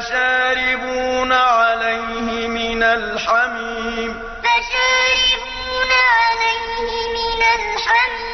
فشاربون عليه من الحميم. فشاربون عليه من الحميم.